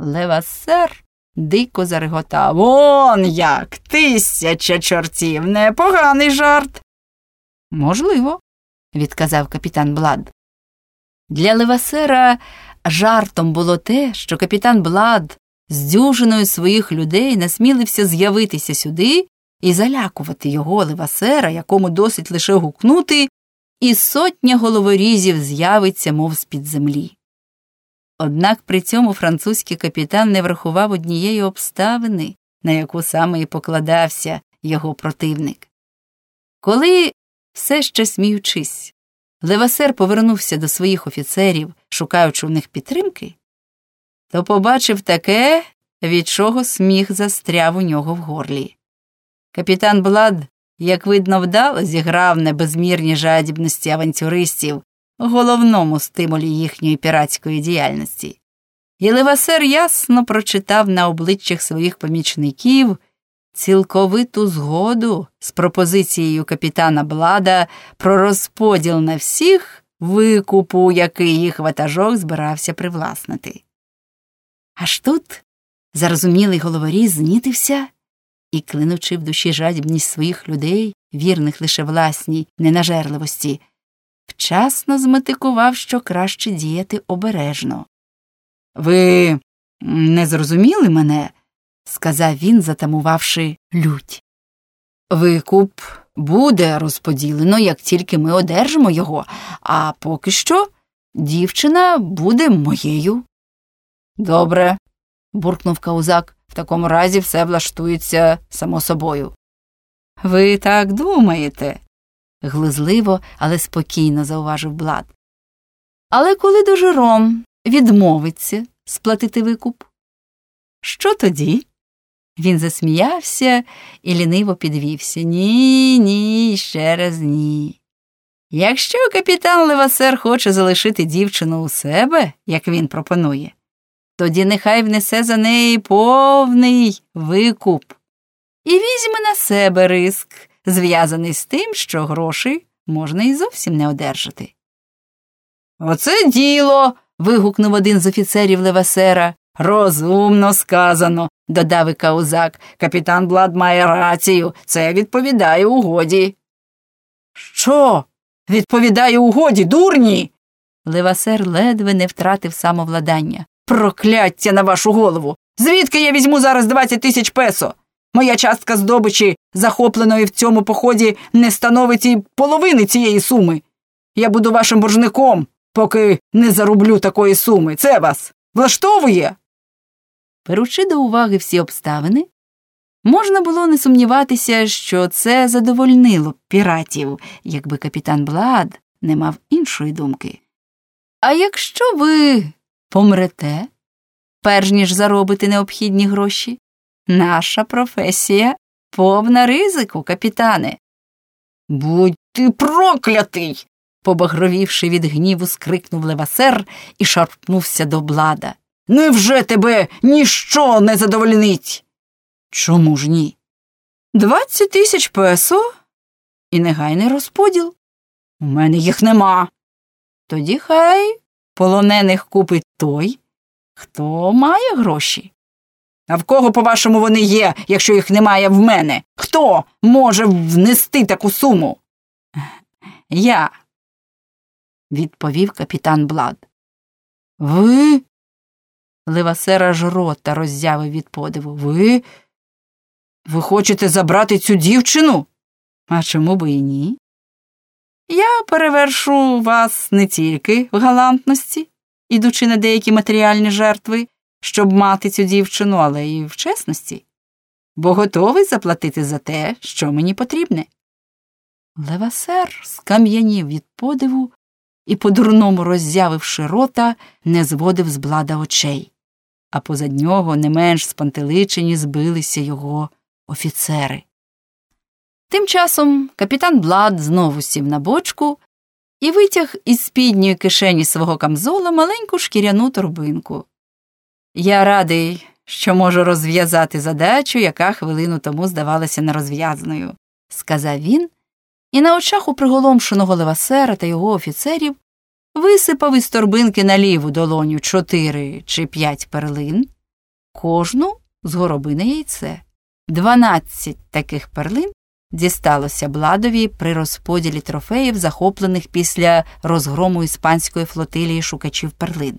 Левасер дико зареготав. Он як, тисяча чортів, непоганий жарт. Можливо, відказав капітан Блад. Для Левасера жартом було те, що капітан Блад з дюжиною своїх людей насмілився з'явитися сюди і залякувати його Левасера, якому досить лише гукнути, і сотня головорізів з'явиться, мов з-під землі. Однак при цьому французький капітан не врахував однієї обставини, на яку саме і покладався його противник. Коли, все ще сміючись, Левасер повернувся до своїх офіцерів, шукаючи в них підтримки, то побачив таке, від чого сміх застряв у нього в горлі. Капітан Блад, як видно, вдало зіграв на безмірні жадібності авантюристів, головному стимулі їхньої піратської діяльності. І Левасер ясно прочитав на обличчях своїх помічників цілковиту згоду з пропозицією капітана Блада про розподіл на всіх викупу, який їх ватажок збирався привласнити. Аж тут зарозумілий головоріз знітився і, клинучи в душі жадібність своїх людей, вірних лише власній ненажерливості, вчасно зметикував, що краще діяти обережно. Ви не зрозуміли мене? сказав він, затамувавши лють. Викуп буде розподілено, як тільки ми одержимо його, а поки що дівчина буде моєю. Добре, буркнув каузак, в такому разі все влаштується само собою. Ви так думаєте? Глузливо, але спокійно зауважив Блад. Але коли дожиром відмовиться сплатити викуп? Що тоді? Він засміявся і ліниво підвівся. Ні, ні, ще раз ні. Якщо капітан Левасер хоче залишити дівчину у себе, як він пропонує, тоді нехай внесе за неї повний викуп і візьме на себе риск, зв'язаний з тим, що грошей можна і зовсім не одержати. Оце діло. вигукнув один з офіцерів Левасера. Розумно сказано, додав і каузак. Капітан Блад має рацію, це відповідає угоді. Що? Відповідає угоді, дурні? Левасер ледве не втратив самовладання. Прокляття на вашу голову. Звідки я візьму зараз 20 тисяч песо? Моя частка здобичі, захопленої в цьому поході, не становить і половини цієї суми. Я буду вашим боржником, поки не зарублю такої суми. Це вас влаштовує? Беручи до уваги всі обставини, можна було не сумніватися, що це задовольнило б піратів, якби капітан Блад не мав іншої думки. А якщо ви помрете, перш ніж заробити необхідні гроші, наша професія повна ризику, капітане. Будь ти проклятий. побагровівши від гніву, скрикнув левасер і шарпнувся до блада. Невже тебе ніщо не задовольнить? Чому ж ні? Двадцять тисяч песо і негайний розподіл. У мене їх нема. Тоді хай полонених купить той, хто має гроші. А в кого, по-вашому, вони є, якщо їх немає в мене? Хто може внести таку суму? Я, відповів капітан Блад. Ви? Левасер аж рота роззявив від подиву. Ви? Ви хочете забрати цю дівчину? А чому би і ні? Я перевершу вас не тільки в галантності, ідучи на деякі матеріальні жертви, щоб мати цю дівчину, але й в чесності, бо готовий заплатити за те, що мені потрібне. Левасер скам'янів від подиву і, по-дурному роззявивши рота, не зводив з блада очей, а позад нього не менш спантеличені збилися його офіцери. Тим часом капітан Блад знову сів на бочку і витяг із спідньої кишені свого камзола маленьку шкіряну торбинку. Я радий, що можу розв'язати задачу, яка хвилину тому здавалася нерозв'язаною, сказав він, і на очах у приголомшеного левасера та його офіцерів висипав із торбинки на ліву долоню чотири чи п'ять перлин, кожну з горобине яйце. Дванадцять таких перлин дісталося Бладові при розподілі трофеїв, захоплених після розгрому іспанської флотилії шукачів перлин.